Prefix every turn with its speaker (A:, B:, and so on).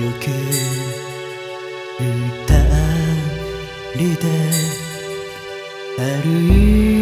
A: よく二人で歩いて